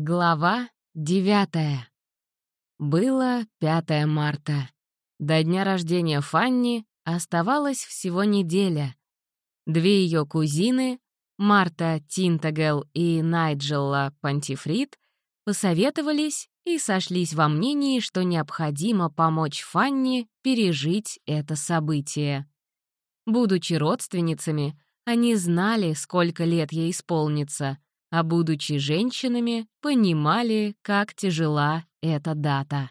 Глава девятая. Было 5 марта. До дня рождения Фанни оставалась всего неделя. Две ее кузины, Марта Тинтагел и Найджелла Пантифрид, посоветовались и сошлись во мнении, что необходимо помочь Фанни пережить это событие. Будучи родственницами, они знали, сколько лет ей исполнится — а будучи женщинами, понимали, как тяжела эта дата.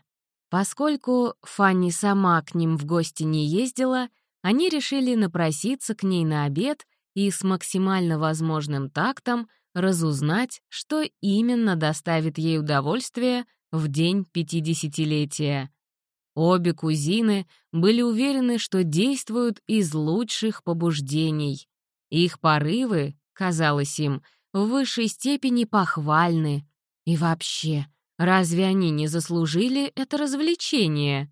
Поскольку Фанни сама к ним в гости не ездила, они решили напроситься к ней на обед и с максимально возможным тактом разузнать, что именно доставит ей удовольствие в день пятидесятилетия. Обе кузины были уверены, что действуют из лучших побуждений. Их порывы, казалось им, — в высшей степени похвальны. И вообще, разве они не заслужили это развлечение?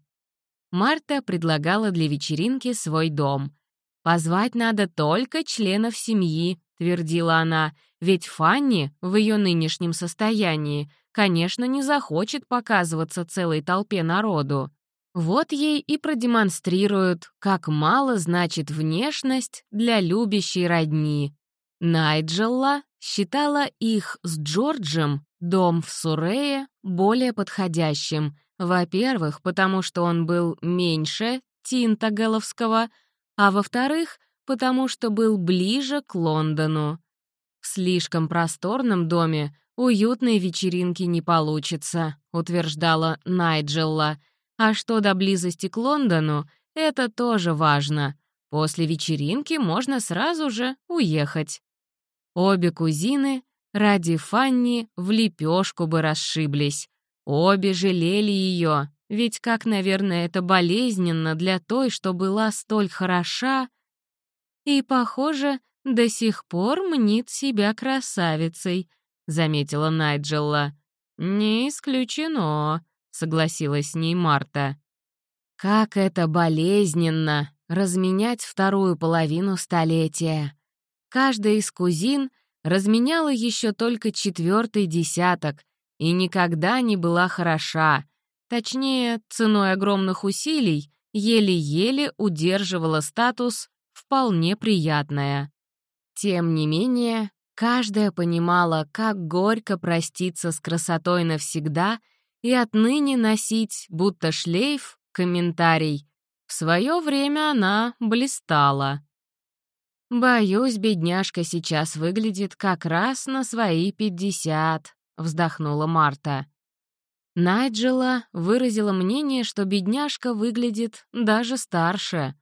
Марта предлагала для вечеринки свой дом. «Позвать надо только членов семьи», — твердила она, «ведь Фанни в ее нынешнем состоянии, конечно, не захочет показываться целой толпе народу. Вот ей и продемонстрируют, как мало значит внешность для любящей родни. Найджелла считала их с Джорджем, дом в Сурее, более подходящим. Во-первых, потому что он был меньше Тинтаголовского, а во-вторых, потому что был ближе к Лондону. В слишком просторном доме уютной вечеринки не получится, утверждала Найджелла. А что до близости к Лондону, это тоже важно. После вечеринки можно сразу же уехать. Обе кузины ради Фанни в лепешку бы расшиблись. Обе жалели ее, ведь как, наверное, это болезненно для той, что была столь хороша и, похоже, до сих пор мнит себя красавицей, — заметила Найджелла. «Не исключено», — согласилась с ней Марта. «Как это болезненно — разменять вторую половину столетия!» Каждая из кузин разменяла еще только четвертый десяток и никогда не была хороша. Точнее, ценой огромных усилий еле-еле удерживала статус «вполне приятная». Тем не менее, каждая понимала, как горько проститься с красотой навсегда и отныне носить, будто шлейф, комментарий. В свое время она блистала. «Боюсь, бедняжка сейчас выглядит как раз на свои пятьдесят», — вздохнула Марта. Найджела выразила мнение, что бедняжка выглядит даже старше.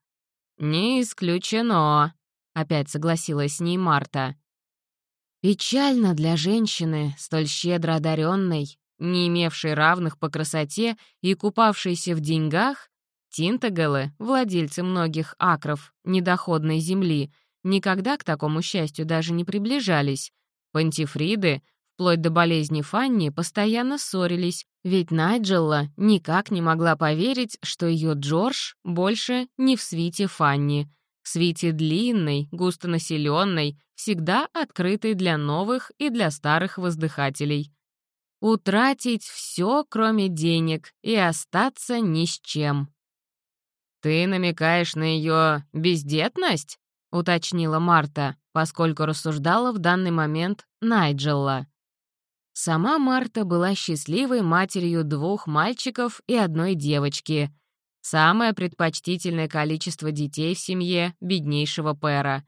«Не исключено», — опять согласилась с ней Марта. Печально для женщины, столь щедро одаренной, не имевшей равных по красоте и купавшейся в деньгах, Тинтагелы, владельцы многих акров недоходной земли, никогда к такому счастью даже не приближались. Пантифриды, вплоть до болезни Фанни, постоянно ссорились, ведь Найджелла никак не могла поверить, что ее Джордж больше не в свите Фанни. В свите длинной, густонаселенной, всегда открытой для новых и для старых воздыхателей. Утратить все, кроме денег, и остаться ни с чем. «Ты намекаешь на ее бездетность?» — уточнила Марта, поскольку рассуждала в данный момент Найджелла. Сама Марта была счастливой матерью двух мальчиков и одной девочки. Самое предпочтительное количество детей в семье беднейшего Пэра.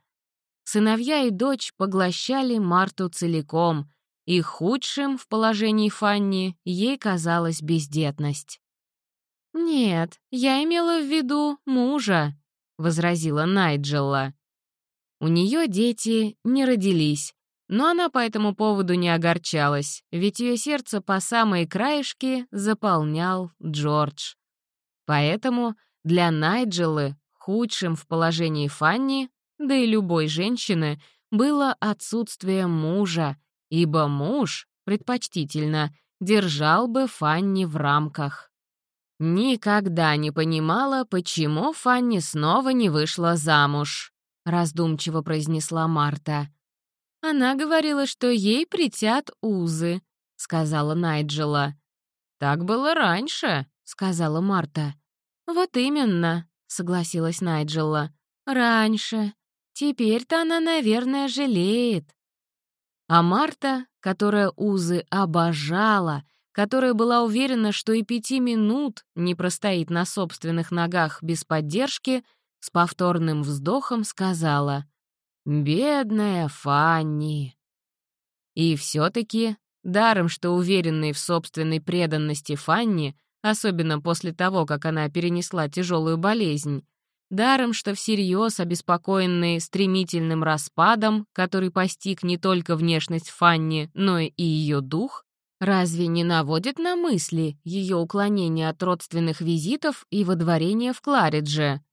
Сыновья и дочь поглощали Марту целиком, и худшим в положении Фанни ей казалась бездетность. «Нет, я имела в виду мужа», — возразила Найджелла. У нее дети не родились, но она по этому поводу не огорчалась, ведь ее сердце по самой краешке заполнял Джордж. Поэтому для Найджелы худшим в положении Фанни, да и любой женщины, было отсутствие мужа, ибо муж, предпочтительно, держал бы Фанни в рамках. Никогда не понимала, почему Фанни снова не вышла замуж. — раздумчиво произнесла Марта. «Она говорила, что ей притят узы», — сказала Найджела. «Так было раньше», — сказала Марта. «Вот именно», — согласилась Найджела. «Раньше. Теперь-то она, наверное, жалеет». А Марта, которая узы обожала, которая была уверена, что и пяти минут не простоит на собственных ногах без поддержки, с повторным вздохом сказала «Бедная Фанни». И все-таки, даром что уверенной в собственной преданности Фанни, особенно после того, как она перенесла тяжелую болезнь, даром что всерьез обеспокоенные стремительным распадом, который постиг не только внешность Фанни, но и ее дух, разве не наводит на мысли ее уклонение от родственных визитов и водворения в Кларидже?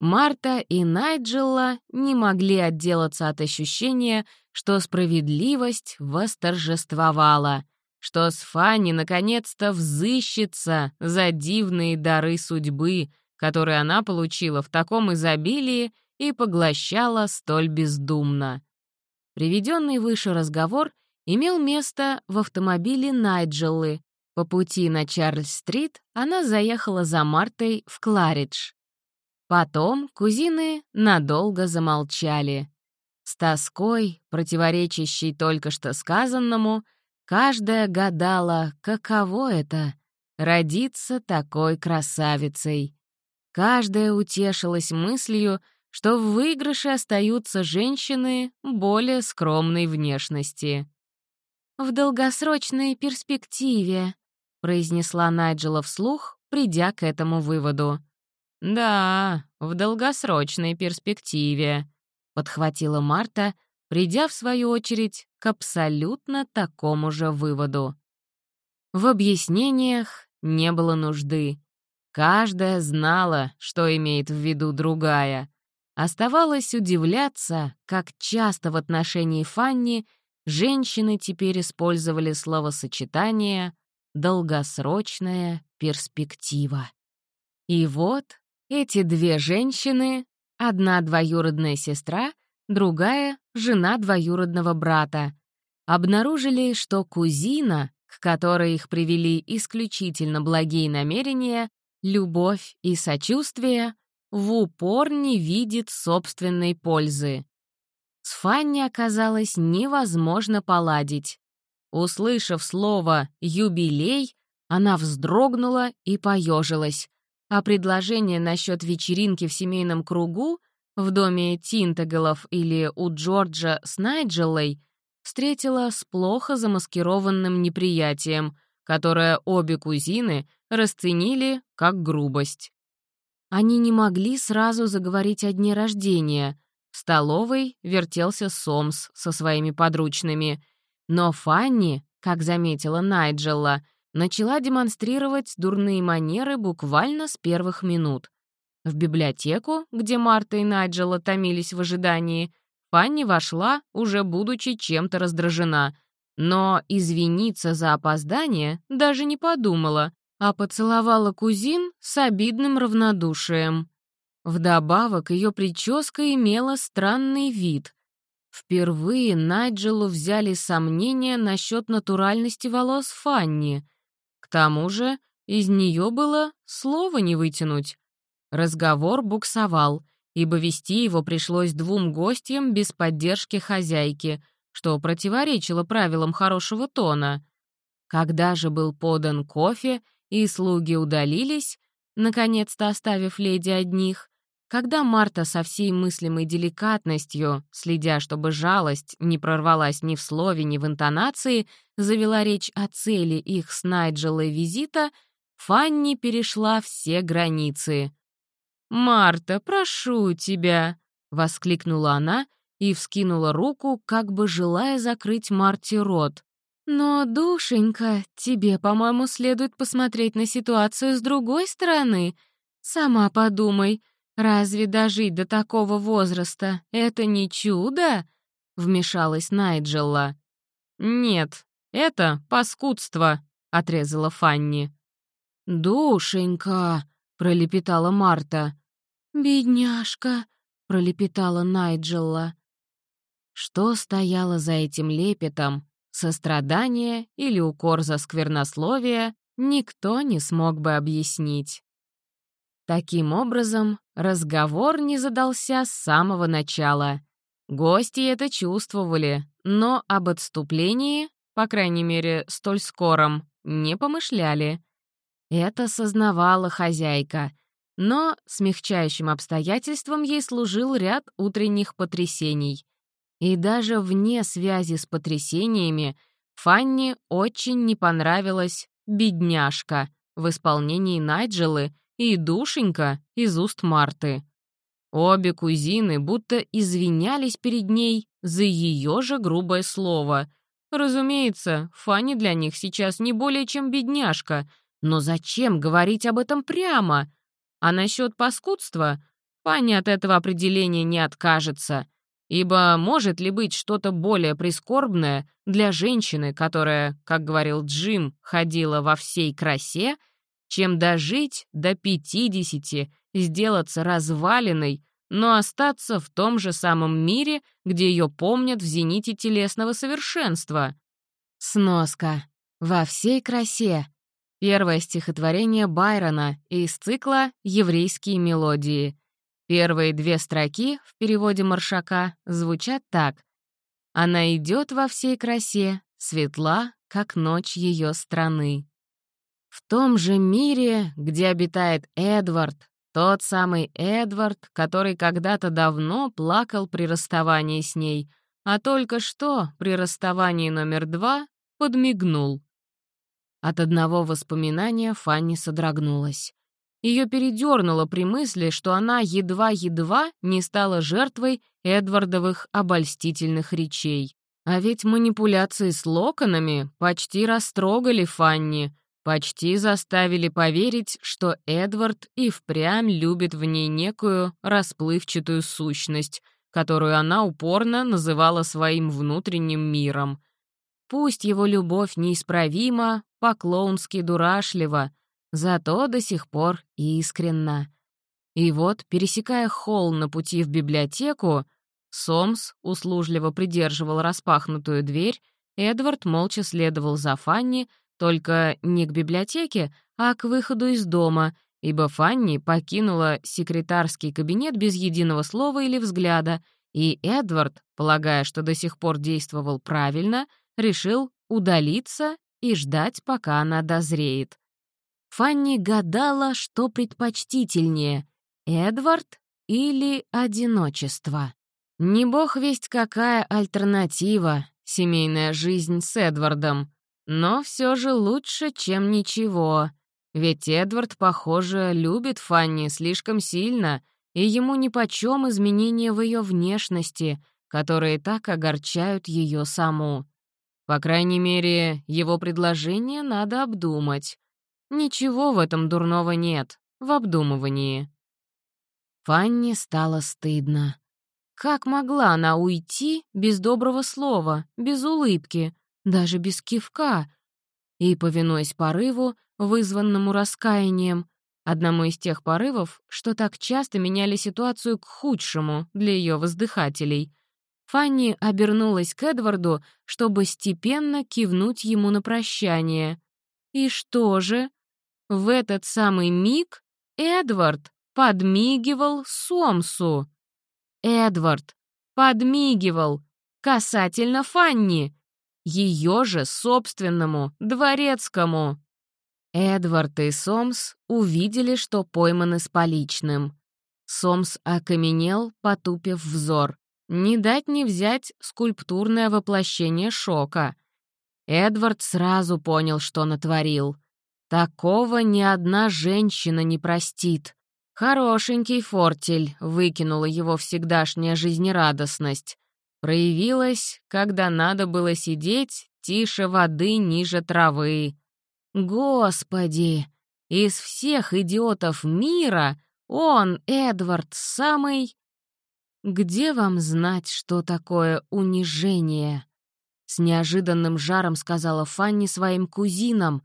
Марта и Найджела не могли отделаться от ощущения, что справедливость восторжествовала, что с Фанни наконец-то взыщется за дивные дары судьбы, которые она получила в таком изобилии и поглощала столь бездумно. Приведенный выше разговор имел место в автомобиле Найджеллы. По пути на Чарльз-стрит она заехала за Мартой в Кларидж. Потом кузины надолго замолчали. С тоской, противоречащей только что сказанному, каждая гадала, каково это — родиться такой красавицей. Каждая утешилась мыслью, что в выигрыше остаются женщины более скромной внешности. «В долгосрочной перспективе», — произнесла Найджела вслух, придя к этому выводу. «Да, в долгосрочной перспективе», — подхватила Марта, придя, в свою очередь, к абсолютно такому же выводу. В объяснениях не было нужды. Каждая знала, что имеет в виду другая. Оставалось удивляться, как часто в отношении Фанни женщины теперь использовали словосочетание «долгосрочная перспектива». И вот эти две женщины, одна двоюродная сестра, другая — жена двоюродного брата, обнаружили, что кузина, к которой их привели исключительно благие намерения, любовь и сочувствие, в упор не видит собственной пользы. С Фанни оказалось невозможно поладить. Услышав слово «юбилей», она вздрогнула и поежилась, а предложение насчет вечеринки в семейном кругу в доме Тинтаголов или у Джорджа с Найджелой встретила с плохо замаскированным неприятием, которое обе кузины расценили как грубость. Они не могли сразу заговорить о дне рождения. В столовой вертелся Сомс со своими подручными. Но Фанни, как заметила Найджелла, начала демонстрировать дурные манеры буквально с первых минут. В библиотеку, где Марта и Найджела томились в ожидании, Фанни вошла, уже будучи чем-то раздражена, но извиниться за опоздание даже не подумала, а поцеловала кузин с обидным равнодушием. Вдобавок ее прическа имела странный вид. Впервые Найджелу взяли сомнения насчет натуральности волос Фанни — к тому же из нее было слова не вытянуть. Разговор буксовал, ибо вести его пришлось двум гостям без поддержки хозяйки, что противоречило правилам хорошего тона. Когда же был подан кофе, и слуги удалились, наконец-то оставив леди одних, когда Марта со всей мыслимой деликатностью, следя, чтобы жалость не прорвалась ни в слове, ни в интонации, завела речь о цели их с Найджелой визита, Фанни перешла все границы. «Марта, прошу тебя!» — воскликнула она и вскинула руку, как бы желая закрыть Марте рот. «Но, душенька, тебе, по-моему, следует посмотреть на ситуацию с другой стороны. Сама подумай, «Разве дожить до такого возраста — это не чудо?» — вмешалась Найджелла. «Нет, это паскудство», — отрезала Фанни. «Душенька», — пролепетала Марта. «Бедняжка», — пролепетала Найджелла. Что стояло за этим лепетом, сострадание или укор за сквернословие никто не смог бы объяснить. Таким образом, разговор не задался с самого начала. Гости это чувствовали, но об отступлении, по крайней мере, столь скором, не помышляли. Это сознавала хозяйка, но смягчающим обстоятельством ей служил ряд утренних потрясений. И даже вне связи с потрясениями Фанни очень не понравилась «бедняжка» в исполнении Найджелы и «душенька» из уст Марты. Обе кузины будто извинялись перед ней за ее же грубое слово. Разумеется, Фанни для них сейчас не более чем бедняжка, но зачем говорить об этом прямо? А насчет паскудства Фанни от этого определения не откажется, ибо может ли быть что-то более прискорбное для женщины, которая, как говорил Джим, ходила во всей красе, чем дожить до пятидесяти, сделаться развалиной, но остаться в том же самом мире, где ее помнят в зените телесного совершенства. Сноска. Во всей красе. Первое стихотворение Байрона из цикла «Еврейские мелодии». Первые две строки в переводе Маршака звучат так. «Она идет во всей красе, светла, как ночь ее страны». В том же мире, где обитает Эдвард, тот самый Эдвард, который когда-то давно плакал при расставании с ней, а только что при расставании номер два подмигнул. От одного воспоминания Фанни содрогнулась. Ее передернуло при мысли, что она едва-едва не стала жертвой Эдвардовых обольстительных речей. А ведь манипуляции с локонами почти растрогали Фанни, почти заставили поверить, что Эдвард и впрямь любит в ней некую расплывчатую сущность, которую она упорно называла своим внутренним миром. Пусть его любовь неисправима, по-клоунски дурашлива, зато до сих пор искренна. И вот, пересекая холл на пути в библиотеку, Сомс услужливо придерживал распахнутую дверь, Эдвард молча следовал за Фанни, только не к библиотеке, а к выходу из дома, ибо Фанни покинула секретарский кабинет без единого слова или взгляда, и Эдвард, полагая, что до сих пор действовал правильно, решил удалиться и ждать, пока она дозреет. Фанни гадала, что предпочтительнее — Эдвард или одиночество. Не бог весть какая альтернатива — семейная жизнь с Эдвардом, но все же лучше, чем ничего. Ведь Эдвард, похоже, любит Фанни слишком сильно, и ему нипочем изменения в ее внешности, которые так огорчают ее саму. По крайней мере, его предложение надо обдумать. Ничего в этом дурного нет, в обдумывании. Фанни стало стыдно. Как могла она уйти без доброго слова, без улыбки, даже без кивка, и, повинуясь порыву, вызванному раскаянием, одному из тех порывов, что так часто меняли ситуацию к худшему для ее воздыхателей, Фанни обернулась к Эдварду, чтобы степенно кивнуть ему на прощание. И что же? В этот самый миг Эдвард подмигивал Сомсу. Эдвард подмигивал касательно Фанни ее же собственному, дворецкому. Эдвард и Сомс увидели, что пойманы с поличным. Сомс окаменел, потупив взор. Не дать не взять скульптурное воплощение шока. Эдвард сразу понял, что натворил. Такого ни одна женщина не простит. Хорошенький фортель выкинула его всегдашняя жизнерадостность проявилась, когда надо было сидеть тише воды ниже травы. Господи, из всех идиотов мира он, Эдвард, самый... Где вам знать, что такое унижение? С неожиданным жаром сказала Фанни своим кузинам.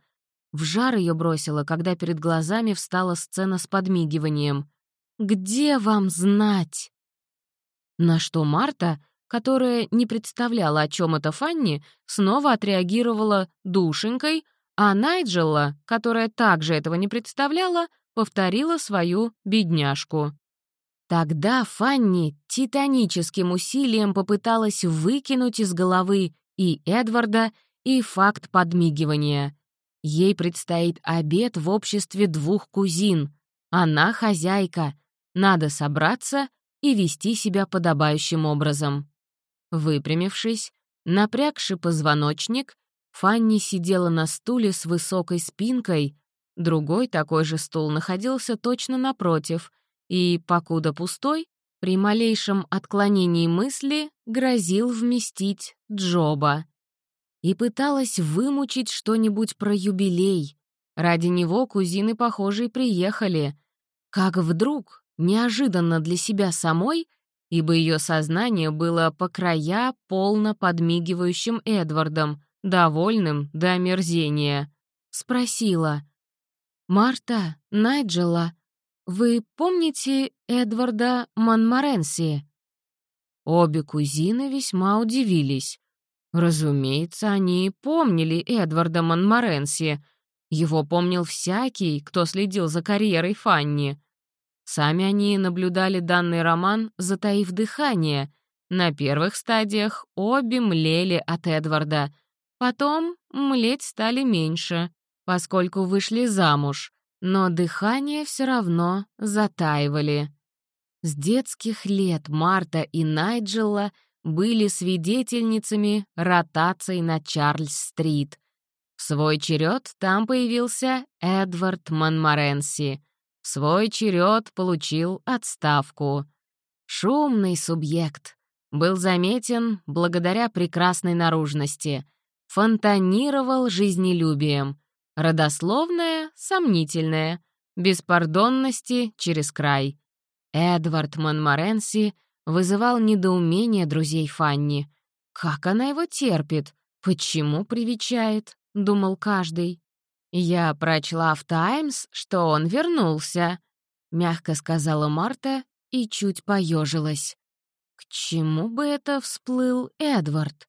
В жар ее бросила, когда перед глазами встала сцена с подмигиванием. «Где вам знать?» На что Марта, которая не представляла, о чем это Фанни, снова отреагировала душенькой, а Найджела, которая также этого не представляла, повторила свою бедняжку. Тогда Фанни титаническим усилием попыталась выкинуть из головы и Эдварда, и факт подмигивания. Ей предстоит обед в обществе двух кузин. Она хозяйка. Надо собраться и вести себя подобающим образом. Выпрямившись, напрягши позвоночник, Фанни сидела на стуле с высокой спинкой, другой такой же стул находился точно напротив, и, покуда пустой, при малейшем отклонении мысли грозил вместить Джоба. И пыталась вымучить что-нибудь про юбилей. Ради него кузины, похоже, и приехали. Как вдруг, неожиданно для себя самой, ибо ее сознание было по края полно подмигивающим Эдвардом, довольным до омерзения, спросила. «Марта, Найджела, вы помните Эдварда Монморенси?» Обе кузины весьма удивились. Разумеется, они помнили Эдварда Монморенси. Его помнил всякий, кто следил за карьерой Фанни. Сами они наблюдали данный роман, затаив дыхание. На первых стадиях обе млели от Эдварда. Потом млеть стали меньше, поскольку вышли замуж, но дыхание все равно затаивали. С детских лет Марта и Найджела были свидетельницами ротации на Чарльз-стрит. В свой черед там появился Эдвард Монморенси — в свой черед получил отставку. Шумный субъект. Был заметен благодаря прекрасной наружности. Фонтанировал жизнелюбием. Родословное — сомнительное. Беспардонности через край. Эдвард Монморенси вызывал недоумение друзей Фанни. «Как она его терпит? Почему привечает?» — думал каждый. «Я прочла в «Таймс», что он вернулся», — мягко сказала Марта и чуть поежилась. «К чему бы это всплыл Эдвард?»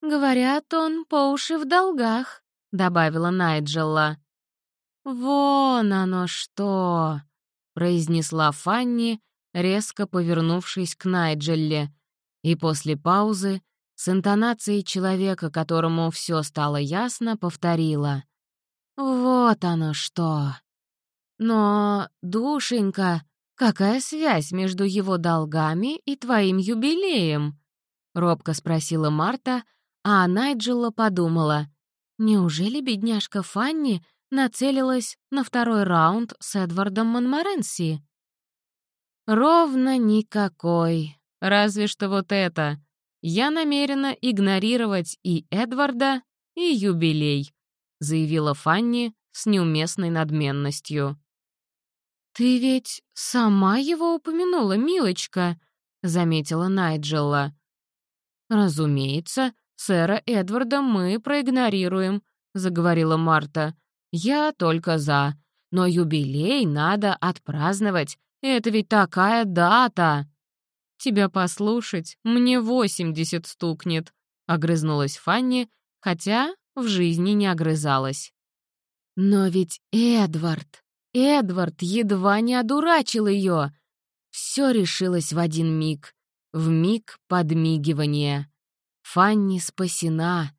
«Говорят, он по уши в долгах», — добавила Найджела. «Вон оно что!» — произнесла Фанни, резко повернувшись к Найджелле, и после паузы с интонацией человека, которому все стало ясно, повторила. «Вот оно что! Но, душенька, какая связь между его долгами и твоим юбилеем?» — робко спросила Марта, а Найджела подумала. «Неужели бедняжка Фанни нацелилась на второй раунд с Эдвардом Монморенси?» «Ровно никакой. Разве что вот это. Я намерена игнорировать и Эдварда, и юбилей заявила Фанни с неуместной надменностью. «Ты ведь сама его упомянула, милочка», — заметила Найджела. «Разумеется, сэра Эдварда мы проигнорируем», — заговорила Марта. «Я только за. Но юбилей надо отпраздновать. Это ведь такая дата!» «Тебя послушать, мне восемьдесят стукнет», — огрызнулась Фанни, хотя в жизни не огрызалась. Но ведь Эдвард, Эдвард едва не одурачил ее. Все решилось в один миг, в миг подмигивания. Фанни спасена.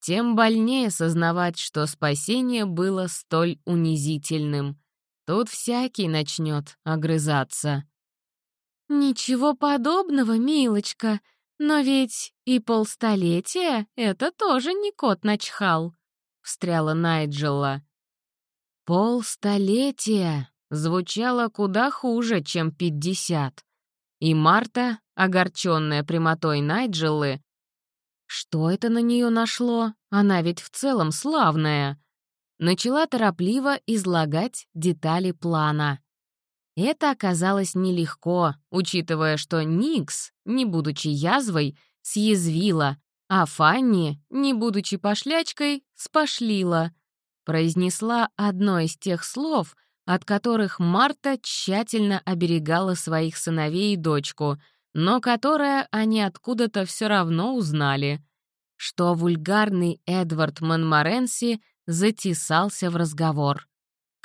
Тем больнее сознавать, что спасение было столь унизительным. Тут всякий начнет огрызаться. «Ничего подобного, милочка», «Но ведь и полстолетия — это тоже не кот начхал», — встряла Найджела. «Полстолетия» звучало куда хуже, чем пятьдесят. И Марта, огорченная прямотой Найджелы, что это на нее нашло? Она ведь в целом славная. Начала торопливо излагать детали плана. Это оказалось нелегко, учитывая, что Никс, не будучи язвой, съязвила, а Фанни, не будучи пошлячкой, спошлила. Произнесла одно из тех слов, от которых Марта тщательно оберегала своих сыновей и дочку, но которое они откуда-то все равно узнали, что вульгарный Эдвард Монморенси затесался в разговор.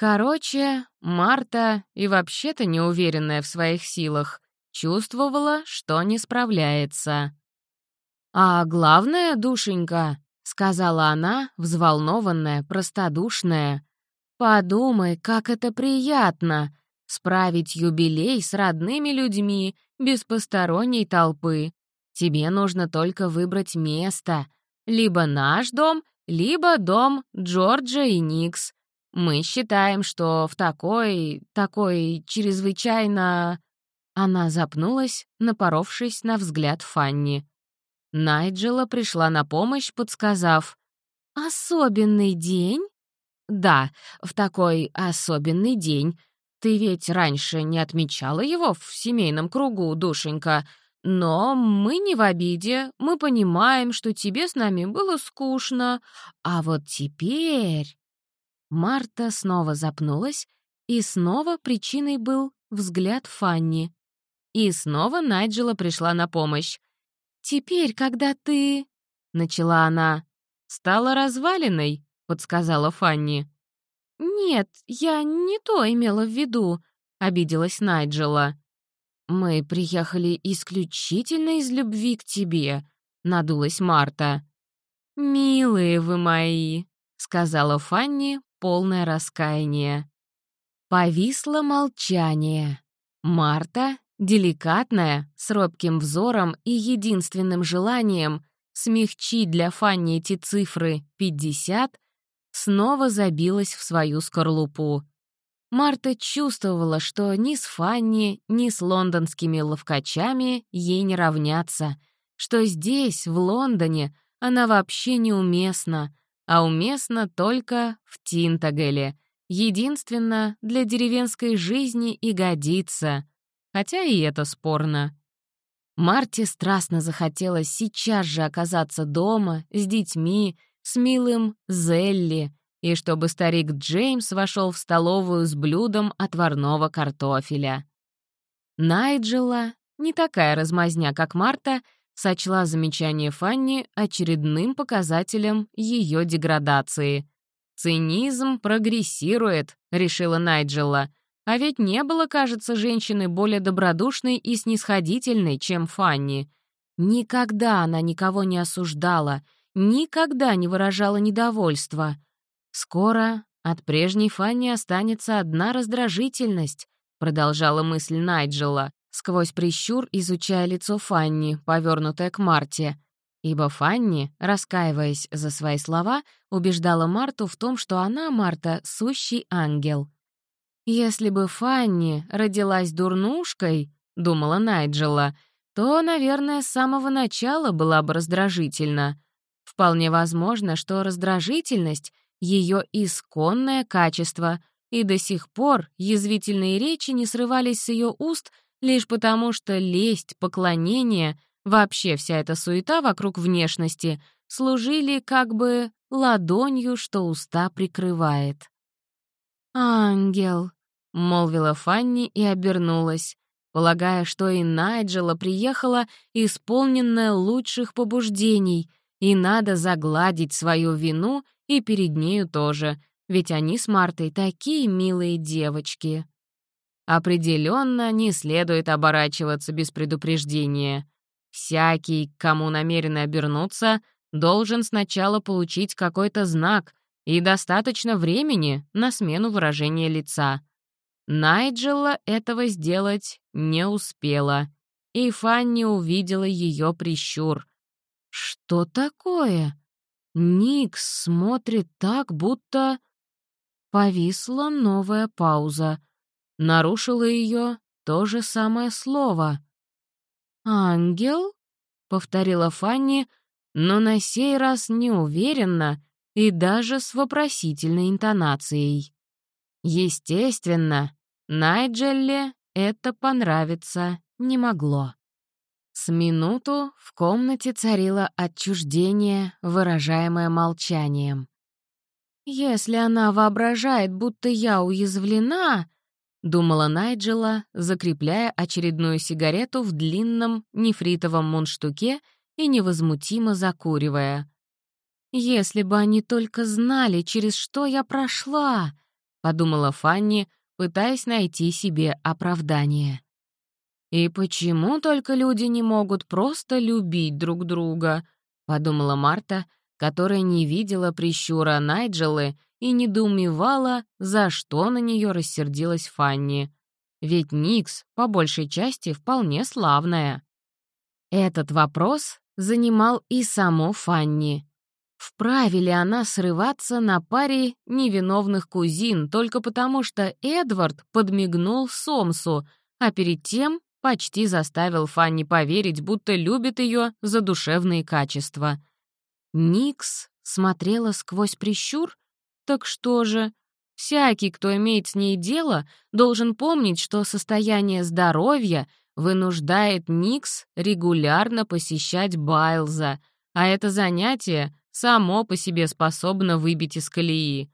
Короче, Марта, и вообще-то неуверенная в своих силах, чувствовала, что не справляется. «А главное, душенька», — сказала она, взволнованная, простодушная, «подумай, как это приятно — справить юбилей с родными людьми, без посторонней толпы. Тебе нужно только выбрать место. Либо наш дом, либо дом Джорджа и Никс. Мы считаем, что в такой, такой чрезвычайно...» Она запнулась, напоровшись на взгляд Фанни. Найджела пришла на помощь, подсказав. «Особенный день?» «Да, в такой особенный день. Ты ведь раньше не отмечала его в семейном кругу, душенька. Но мы не в обиде, мы понимаем, что тебе с нами было скучно. А вот теперь...» Марта снова запнулась, и снова причиной был взгляд Фанни. И снова Найджела пришла на помощь. «Теперь, когда ты...» — начала она. «Стала развалиной», — подсказала Фанни. «Нет, я не то имела в виду», — обиделась Найджела. «Мы приехали исключительно из любви к тебе», — надулась Марта. «Милые вы мои», — сказала Фанни, полное раскаяние. Повисло молчание. Марта Деликатная, с робким взором и единственным желанием смягчить для Фанни эти цифры 50, снова забилась в свою скорлупу. Марта чувствовала, что ни с Фанни, ни с лондонскими ловкачами ей не равняться, что здесь, в Лондоне, она вообще неуместна, а уместна только в Тинтагеле, единственно для деревенской жизни и годится — хотя и это спорно. Марте страстно захотелось сейчас же оказаться дома, с детьми, с милым Зелли, и чтобы старик Джеймс вошел в столовую с блюдом отварного картофеля. Найджела, не такая размазня, как Марта, сочла замечание Фанни очередным показателем ее деградации. «Цинизм прогрессирует», — решила Найджела, — а ведь не было, кажется, женщины более добродушной и снисходительной, чем Фанни. Никогда она никого не осуждала, никогда не выражала недовольства. Скоро от прежней Фанни останется одна раздражительность, продолжала мысль Найджела, сквозь прищур изучая лицо Фанни, повернутое к Марте. Ибо Фанни, раскаиваясь за свои слова, убеждала Марту в том, что она, Марта, сущий ангел — «Если бы Фанни родилась дурнушкой», — думала Найджела, то, наверное, с самого начала была бы раздражительна. Вполне возможно, что раздражительность — ее исконное качество, и до сих пор язвительные речи не срывались с ее уст лишь потому, что лесть, поклонение, вообще вся эта суета вокруг внешности служили как бы ладонью, что уста прикрывает. «Ангел», — молвила Фанни и обернулась, полагая, что и Найджела приехала, исполненная лучших побуждений, и надо загладить свою вину и перед нею тоже, ведь они с Мартой такие милые девочки. Определенно не следует оборачиваться без предупреждения. Всякий, кому намерены обернуться, должен сначала получить какой-то знак, и достаточно времени на смену выражения лица. Найджела этого сделать не успела, и Фанни увидела ее прищур. «Что такое?» Никс смотрит так, будто... Повисла новая пауза. Нарушила ее то же самое слово. «Ангел?» — повторила Фанни, но на сей раз неуверенно и даже с вопросительной интонацией. Естественно, Найджелле это понравиться не могло. С минуту в комнате царило отчуждение, выражаемое молчанием. «Если она воображает, будто я уязвлена...» — думала Найджела, закрепляя очередную сигарету в длинном нефритовом мундштуке и невозмутимо закуривая. «Если бы они только знали, через что я прошла!» — подумала Фанни, пытаясь найти себе оправдание. «И почему только люди не могут просто любить друг друга?» — подумала Марта, которая не видела прищура Найджелы и недоумевала, за что на нее рассердилась Фанни. Ведь Никс, по большей части, вполне славная. Этот вопрос занимал и саму Фанни. Вправе ли она срываться на паре невиновных кузин только потому, что Эдвард подмигнул Сомсу, а перед тем почти заставил Фанни поверить, будто любит ее за душевные качества. Никс смотрела сквозь прищур? Так что же? Всякий, кто имеет с ней дело, должен помнить, что состояние здоровья вынуждает Никс регулярно посещать Байлза, а это занятие само по себе способно выбить из колеи.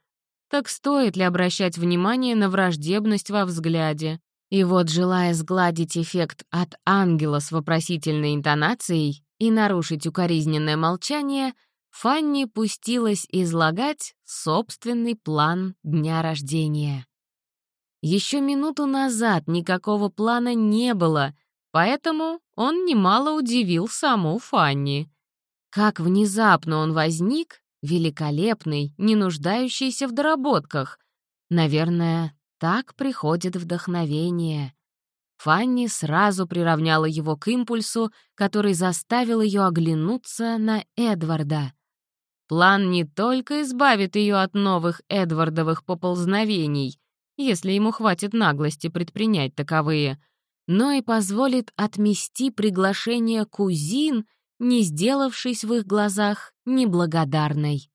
Так стоит ли обращать внимание на враждебность во взгляде? И вот, желая сгладить эффект от ангела с вопросительной интонацией и нарушить укоризненное молчание, Фанни пустилась излагать собственный план дня рождения. Еще минуту назад никакого плана не было, поэтому он немало удивил саму Фанни. Как внезапно он возник, великолепный, не нуждающийся в доработках. Наверное, так приходит вдохновение. Фанни сразу приравняла его к импульсу, который заставил ее оглянуться на Эдварда. План не только избавит ее от новых Эдвардовых поползновений, если ему хватит наглости предпринять таковые, но и позволит отмести приглашение кузин, не сделавшись в их глазах неблагодарной.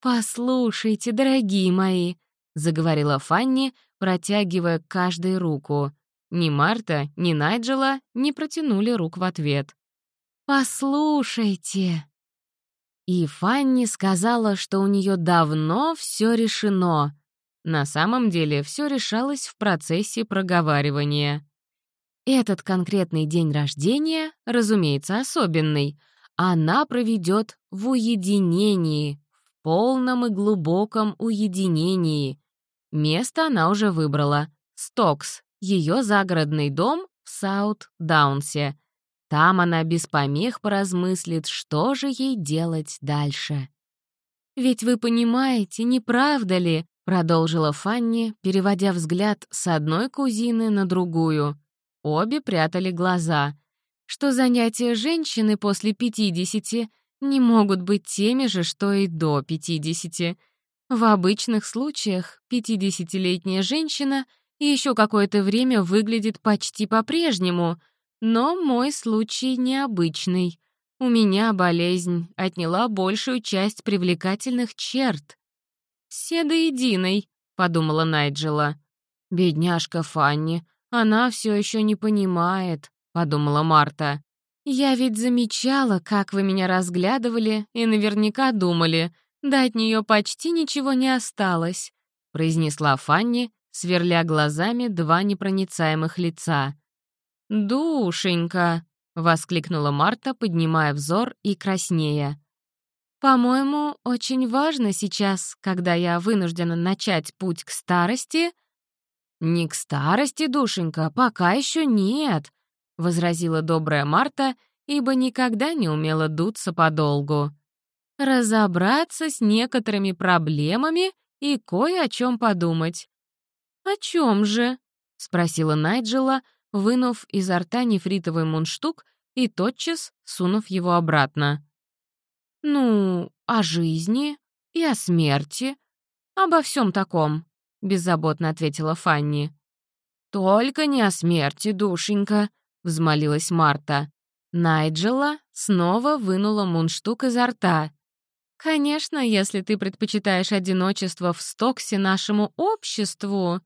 «Послушайте, дорогие мои», заговорила Фанни, протягивая каждой руку. Ни Марта, ни Найджела не протянули рук в ответ. «Послушайте!» И Фанни сказала, что у нее давно все решено. На самом деле все решалось в процессе проговаривания. Этот конкретный день рождения, разумеется, особенный, она проведет в уединении, в полном и глубоком уединении, Место она уже выбрала. Стокс, ее загородный дом в Саут-Даунсе. Там она без помех поразмыслит, что же ей делать дальше. «Ведь вы понимаете, не правда ли?» — продолжила Фанни, переводя взгляд с одной кузины на другую. Обе прятали глаза. Что занятия женщины после пятидесяти не могут быть теми же, что и до пятидесяти. В обычных случаях 50-летняя женщина еще какое-то время выглядит почти по-прежнему, но мой случай необычный. У меня болезнь отняла большую часть привлекательных черт. «Все до единой», — подумала Найджела. «Бедняжка Фанни, она все еще не понимает», — подумала Марта. «Я ведь замечала, как вы меня разглядывали, и наверняка думали — да от нее почти ничего не осталось», — произнесла Фанни, сверля глазами два непроницаемых лица. «Душенька!» — воскликнула Марта, поднимая взор и краснея. «По-моему, очень важно сейчас, когда я вынуждена начать путь к старости...» «Не к старости, душенька, пока еще нет», — возразила добрая Марта, ибо никогда не умела дуться подолгу разобраться с некоторыми проблемами и кое о чем подумать. «О чем же?» — спросила Найджела, вынув изо рта нефритовый мундштук и тотчас сунув его обратно. «Ну, о жизни и о смерти, обо всем таком», — беззаботно ответила Фанни. «Только не о смерти, душенька», — взмолилась Марта. Найджела снова вынула мундштук изо рта. «Конечно, если ты предпочитаешь одиночество в Стоксе нашему обществу».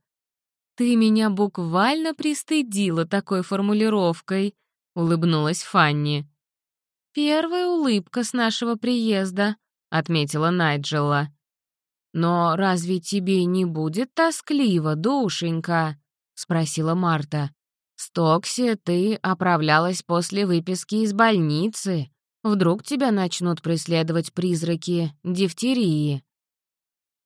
«Ты меня буквально пристыдила такой формулировкой», — улыбнулась Фанни. «Первая улыбка с нашего приезда», — отметила Найджела. Но разве тебе не будет тоскливо, душенька?» — спросила Марта. «Стокси, ты оправлялась после выписки из больницы. Вдруг тебя начнут преследовать призраки дифтерии?»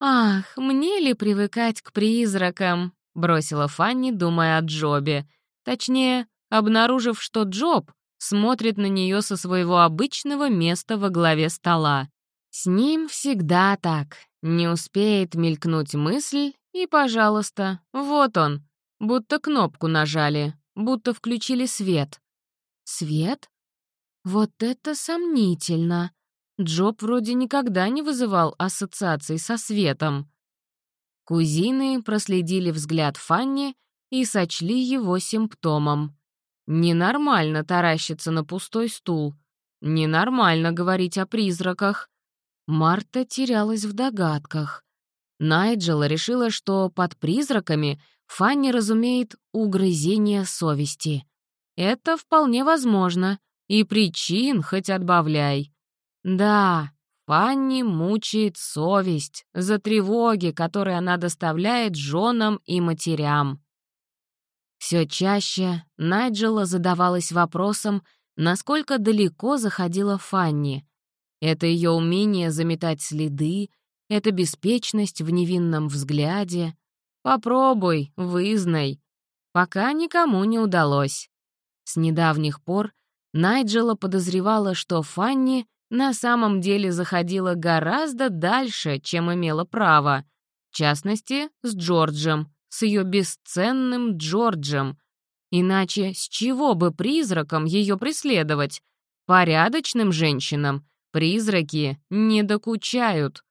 «Ах, мне ли привыкать к призракам?» — бросила Фанни, думая о Джобе. Точнее, обнаружив, что Джоб смотрит на нее со своего обычного места во главе стола. С ним всегда так. Не успеет мелькнуть мысль, и, пожалуйста, вот он. Будто кнопку нажали, будто включили свет. Свет? Вот это сомнительно. Джоб вроде никогда не вызывал ассоциаций со светом. Кузины проследили взгляд Фанни и сочли его симптомом. Ненормально таращиться на пустой стул. Ненормально говорить о призраках. Марта терялась в догадках. Найджела решила, что под призраками Фанни разумеет угрызение совести. Это вполне возможно, и причин хоть отбавляй. Да, Фанни мучает совесть за тревоги, которые она доставляет женам и матерям. Все чаще Найджела задавалась вопросом, насколько далеко заходила Фанни. Это ее умение заметать следы, это беспечность в невинном взгляде. Попробуй, вызнай. Пока никому не удалось. С недавних пор Найджела подозревала, что Фанни на самом деле заходила гораздо дальше, чем имела право. В частности, с Джорджем, с ее бесценным Джорджем. Иначе с чего бы призракам ее преследовать? Порядочным женщинам призраки не докучают.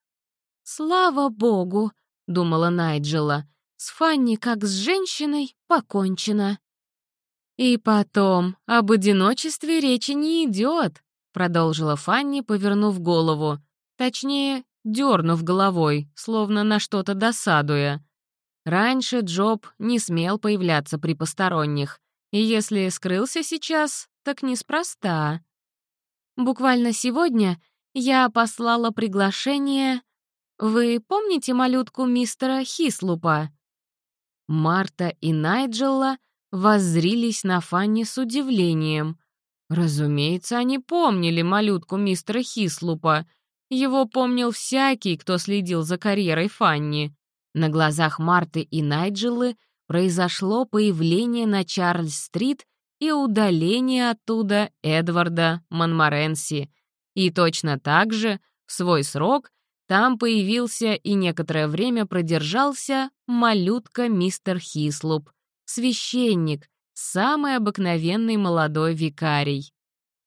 «Слава богу», — думала Найджела, — «с Фанни как с женщиной покончено». «И потом, об одиночестве речи не идет», продолжила Фанни, повернув голову. Точнее, дернув головой, словно на что-то досадуя. Раньше Джоб не смел появляться при посторонних, и если скрылся сейчас, так неспроста. Буквально сегодня я послала приглашение... Вы помните малютку мистера Хислупа? Марта и Найджелла воззрились на Фанни с удивлением. Разумеется, они помнили малютку мистера Хислупа. Его помнил всякий, кто следил за карьерой Фанни. На глазах Марты и Найджелы произошло появление на Чарльз-стрит и удаление оттуда Эдварда Монморенси. И точно так же, в свой срок, там появился и некоторое время продержался малютка мистер Хислуп, священник, Самый обыкновенный молодой викарий.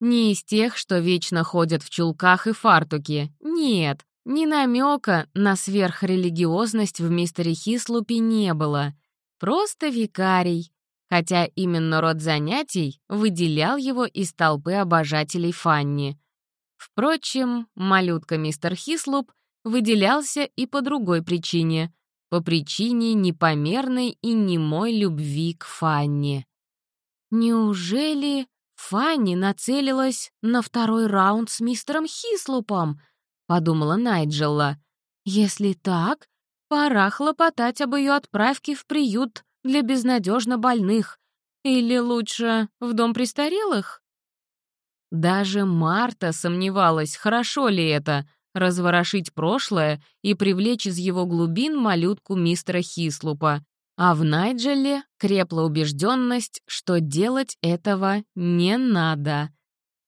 Не из тех, что вечно ходят в чулках и фартуке. Нет, ни намека на сверхрелигиозность в мистере Хислупе не было. Просто викарий, хотя именно род занятий выделял его из толпы обожателей Фанни. Впрочем, малютка мистер Хислуп выделялся и по другой причине — по причине непомерной и немой любви к Фанни. Неужели Фанни нацелилась на второй раунд с мистером Хислупом? Подумала Найджелла. Если так, пора хлопотать об ее отправке в приют для безнадежно больных. Или лучше в дом престарелых? Даже Марта сомневалась, хорошо ли это — разворошить прошлое и привлечь из его глубин малютку мистера Хислупа, а в Найджеле крепла убежденность, что делать этого не надо.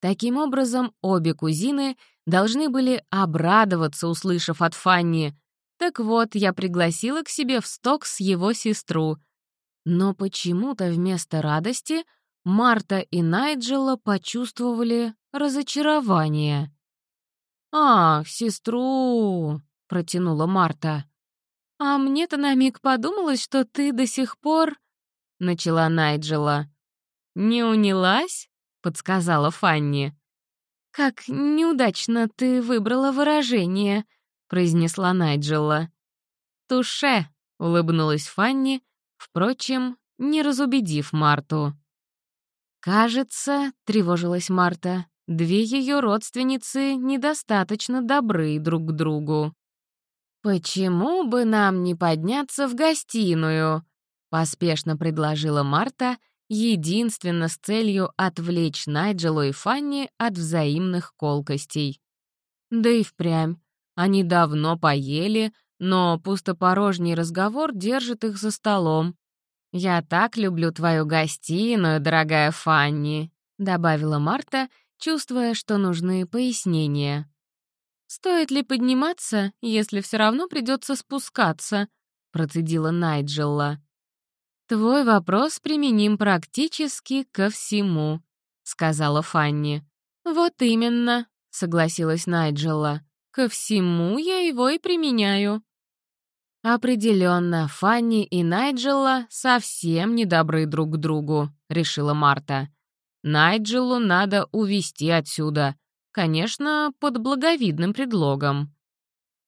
Таким образом, обе кузины должны были обрадоваться, услышав от Фанни. Так вот, я пригласила к себе в сток с его сестру. Но почему-то вместо радости Марта и Найджела почувствовали разочарование. «А, сестру!» — протянула Марта. «А мне-то на миг подумалось, что ты до сих пор...» — начала Найджела. «Не унялась?» — подсказала Фанни. «Как неудачно ты выбрала выражение», — произнесла Найджела. «Туше», — улыбнулась Фанни, впрочем, не разубедив Марту. «Кажется», — тревожилась Марта, — «две ее родственницы недостаточно добры друг к другу». «Почему бы нам не подняться в гостиную?» — поспешно предложила Марта, единственно с целью отвлечь Найджелу и Фанни от взаимных колкостей. Да и впрямь. Они давно поели, но пустопорожний разговор держит их за столом. «Я так люблю твою гостиную, дорогая Фанни», — добавила Марта, чувствуя, что нужны пояснения. «Стоит ли подниматься, если все равно придется спускаться?» — процедила Найджелла. «Твой вопрос применим практически ко всему», — сказала Фанни. «Вот именно», — согласилась Найджелла. «Ко всему я его и применяю». «Определенно, Фанни и Найджелла совсем не добры друг к другу», — решила Марта. «Найджелу надо увести отсюда. Конечно, под благовидным предлогом».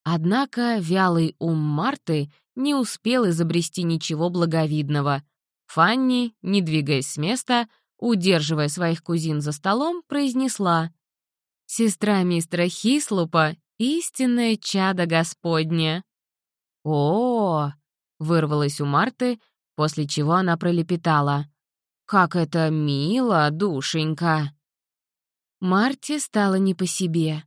Однако вялый ум Марты не успел изобрести ничего благовидного. Фанни, не двигаясь с места, удерживая своих кузин за столом, произнесла «Сестра мистера Хислупа — истинное чадо Господня». «О!», вырвалось у Марты, после чего она пролепетала. «Как это мило, душенька!» Марте стало не по себе.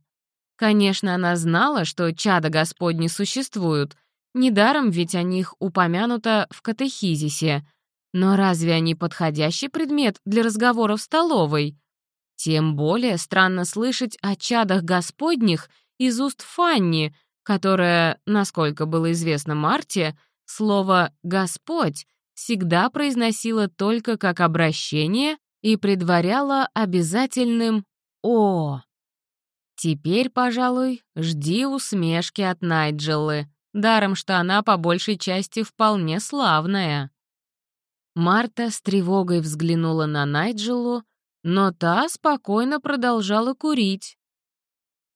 Конечно, она знала, что чада Господни существуют, недаром ведь о них упомянуто в катехизисе. Но разве они подходящий предмет для разговора в столовой? Тем более странно слышать о чадах Господних из уст Фанни, которая, насколько было известно Марте, слово «Господь» всегда произносила только как обращение и предваряла обязательным «О». Теперь, пожалуй, жди усмешки от Найджеллы, даром что она по большей части вполне славная. Марта с тревогой взглянула на Найджелу, но та спокойно продолжала курить.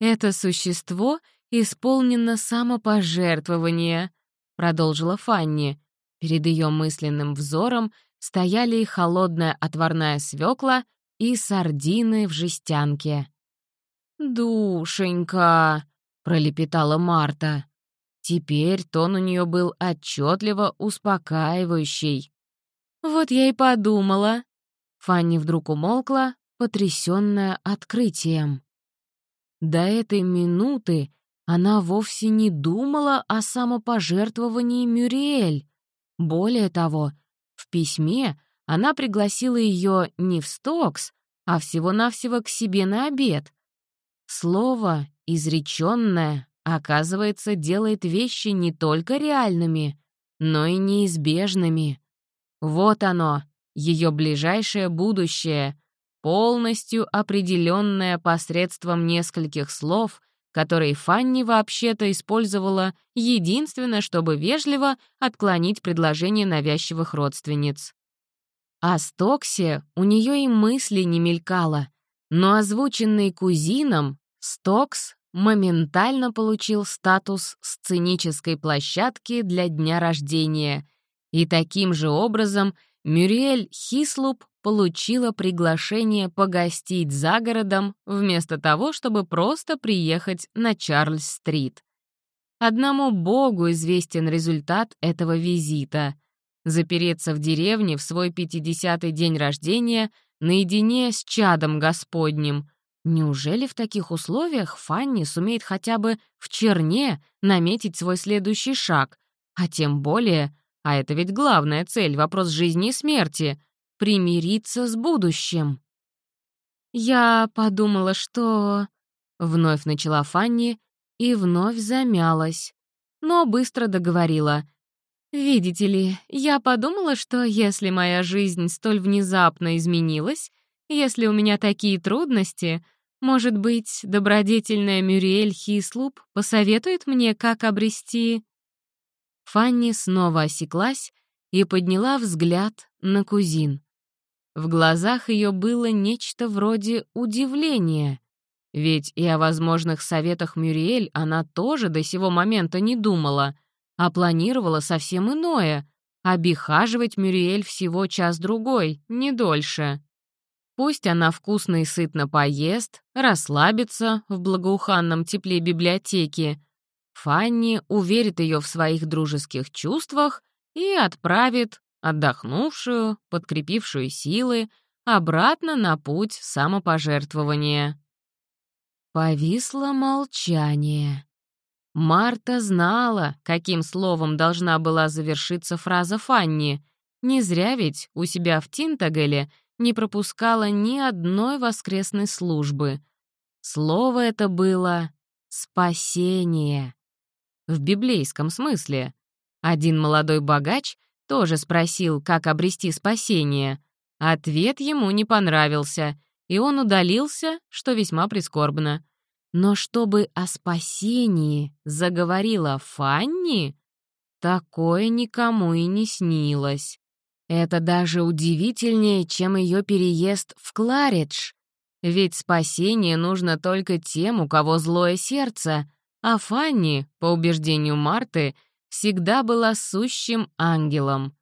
Это существо — исполнено самопожертвование», — продолжила Фанни. Перед ее мысленным взором стояли холодная отварная свекла и сардины в жестянке. «Душенька!» — пролепетала Марта. Теперь тон у нее был отчетливо успокаивающий. «Вот я и подумала». Фанни вдруг умолкла, потрясённая открытием. До этой минуты она вовсе не думала о самопожертвовании Мюриэль. Более того, в письме она пригласила ее не в Стокс, а всего-навсего к себе на обед. Слово, изреченное, оказывается, делает вещи не только реальными, но и неизбежными. Вот оно, ее ближайшее будущее, полностью определенное посредством нескольких слов — который Фанни вообще-то использовала единственно, чтобы вежливо отклонить предложение навязчивых родственниц. О Стоксе у нее и мысли не мелькало, но озвученный кузином Стокс моментально получил статус сценической площадки для дня рождения, и таким же образом Мюриэль Хислуп получила приглашение погостить за городом вместо того, чтобы просто приехать на Чарльз-стрит. Одному богу известен результат этого визита. Запереться в деревне в свой 50-й день рождения наедине с чадом Господним. Неужели в таких условиях Фанни сумеет хотя бы в черне наметить свой следующий шаг? А тем более, а это ведь главная цель, вопрос жизни и смерти — примириться с будущим. «Я подумала, что...» — вновь начала Фанни и вновь замялась, но быстро договорила. «Видите ли, я подумала, что если моя жизнь столь внезапно изменилась, если у меня такие трудности, может быть, добродетельная Мюриэль Хислуп посоветует мне, как обрести...» Фанни снова осеклась и подняла взгляд на кузин. В глазах ее было нечто вроде удивления. Ведь и о возможных советах Мюриэль она тоже до сего момента не думала, а планировала совсем иное — обихаживать Мюриэль всего час-другой, не дольше. Пусть она вкусно и сытно поест, расслабится в благоуханном тепле библиотеки. Фанни уверит ее в своих дружеских чувствах и отправит, отдохнувшую, подкрепившую силы, обратно на путь самопожертвования. Повисло молчание. Марта знала, каким словом должна была завершиться фраза Фанни. Не зря ведь у себя в Тинтагеле не пропускала ни одной воскресной службы. Слово это было «спасение». В библейском смысле. Один молодой богач тоже спросил, как обрести спасение. Ответ ему не понравился, и он удалился, что весьма прискорбно. Но чтобы о спасении заговорила Фанни, такое никому и не снилось. Это даже удивительнее, чем ее переезд в Кларидж. Ведь спасение нужно только тем, у кого злое сердце, а Фанни, по убеждению Марты, всегда была сущим ангелом.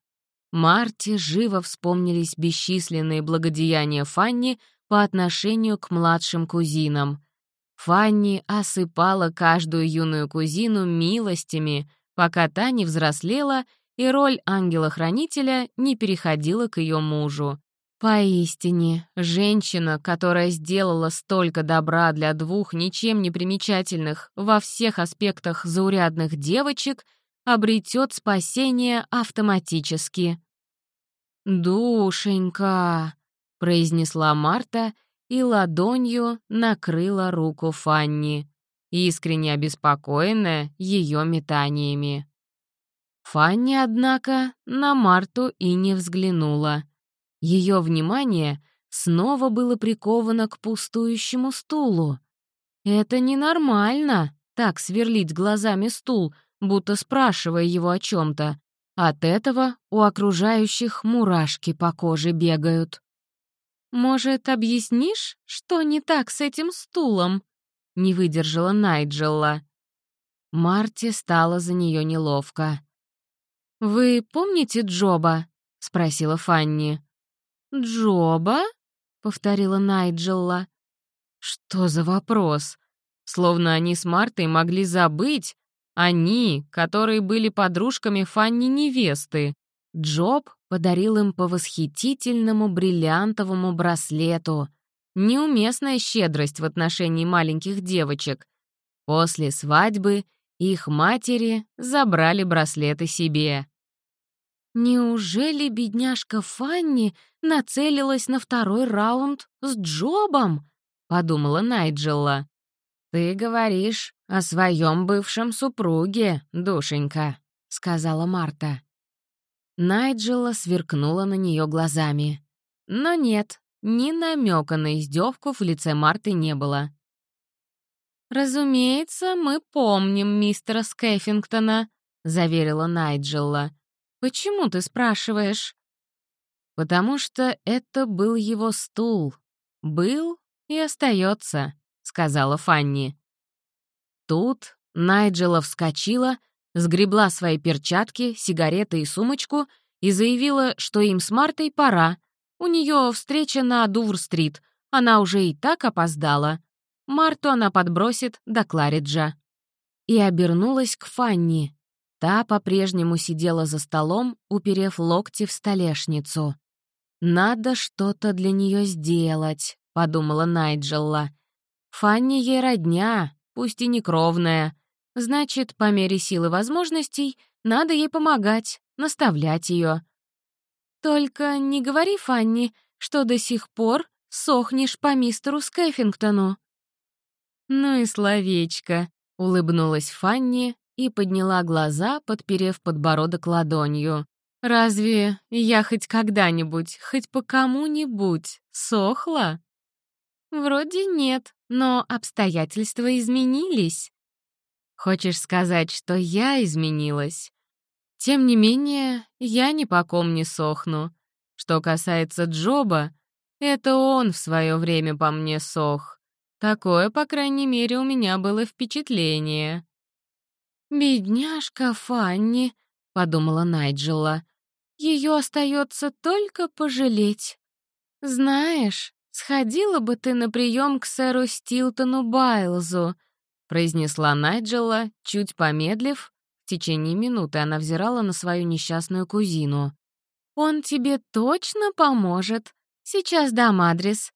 Марте живо вспомнились бесчисленные благодеяния Фанни по отношению к младшим кузинам. Фанни осыпала каждую юную кузину милостями, пока та не взрослела и роль ангела-хранителя не переходила к ее мужу. Поистине, женщина, которая сделала столько добра для двух ничем не примечательных во всех аспектах заурядных девочек, обретет спасение автоматически. «Душенька», — произнесла Марта и ладонью накрыла руку Фанни, искренне обеспокоенная ее метаниями. Фанни, однако, на Марту и не взглянула. Ее внимание снова было приковано к пустующему стулу. Это ненормально, так сверлить глазами стул, будто спрашивая его о чем-то. От этого у окружающих мурашки по коже бегают. «Может, объяснишь, что не так с этим стулом?» — не выдержала Найджелла. Марте стало за нее неловко. «Вы помните Джоба?» — спросила Фанни. «Джоба?» — повторила Найджелла. «Что за вопрос? Словно они с Мартой могли забыть. Они, которые были подружками Фанни-невесты. Джоб подарил им по восхитительному бриллиантовому браслету. Неуместная щедрость в отношении маленьких девочек. После свадьбы их матери забрали браслеты себе. Неужели бедняжка Фанни нацелилась на второй раунд с Джобом? подумала Найджелла. Ты говоришь о своем бывшем супруге, душенька, сказала Марта. Найджела сверкнула на нее глазами. Но нет, ни намека на издевку в лице Марты не было. «Разумеется, мы помним мистера Скеффингтона», — заверила Найджелла. «Почему ты спрашиваешь?» «Потому что это был его стул. Был и остается», — сказала Фанни. Тут Найджела вскочила, сгребла свои перчатки, сигареты и сумочку и заявила, что им с Мартой пора. У нее встреча на Дувр-стрит, она уже и так опоздала. Марту она подбросит до Клариджа. И обернулась к Фанни. Та по-прежнему сидела за столом, уперев локти в столешницу. «Надо что-то для нее сделать», — подумала Найджелла. «Фанни ей родня, пусть и не кровная. Значит, по мере силы возможностей надо ей помогать, наставлять ее. Только не говори, Фанни, что до сих пор сохнешь по мистеру Скеффингтону. «Ну и словечко», — улыбнулась Фанни и подняла глаза, подперев подбородок ладонью. «Разве я хоть когда-нибудь, хоть по кому-нибудь сохла?» «Вроде нет, но обстоятельства изменились». «Хочешь сказать, что я изменилась?» «Тем не менее, я ни по ком не сохну. Что касается Джоба, это он в свое время по мне сох. Такое, по крайней мере, у меня было впечатление. «Бедняжка Фанни», — подумала Найджела, — «ее остается только пожалеть. Знаешь, сходила бы ты на прием к сэру Стилтону Байлзу. — произнесла Найджела, чуть помедлив. В течение минуты она взирала на свою несчастную кузину. «Он тебе точно поможет. Сейчас дам адрес.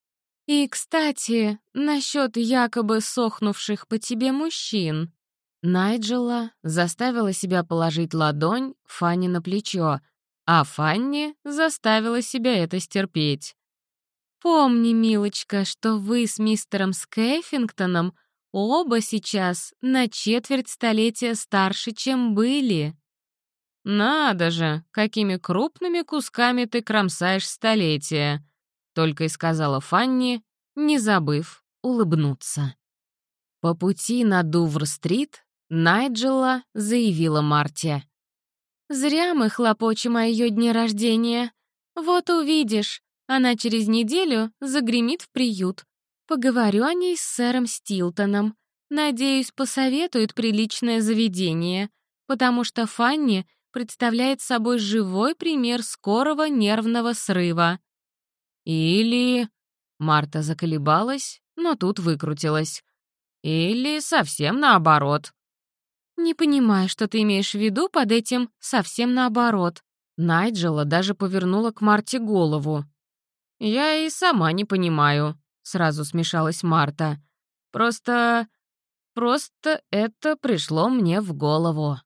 И, кстати, насчет якобы сохнувших по тебе мужчин». Найджела заставила себя положить ладонь Фанни на плечо, а Фанни заставила себя это стерпеть. «Помни, милочка, что вы с мистером Скеффингтоном оба сейчас на четверть столетия старше, чем были». «Надо же, какими крупными кусками ты кромсаешь столетия», — только и сказала Фанни, не забыв улыбнуться. По пути на Дувр-стрит Найджела заявила Марте. «Зря мы хлопочем о ее дне рождения. Вот увидишь, она через неделю загремит в приют. Поговорю о ней с сэром Стилтоном. Надеюсь, посоветует приличное заведение, потому что Фанни представляет собой живой пример скорого нервного срыва. Или... Марта заколебалась, но тут выкрутилась. Или совсем наоборот. «Не понимаю, что ты имеешь в виду под этим совсем наоборот». Найджела даже повернула к Марте голову. «Я и сама не понимаю», — сразу смешалась Марта. «Просто... просто это пришло мне в голову».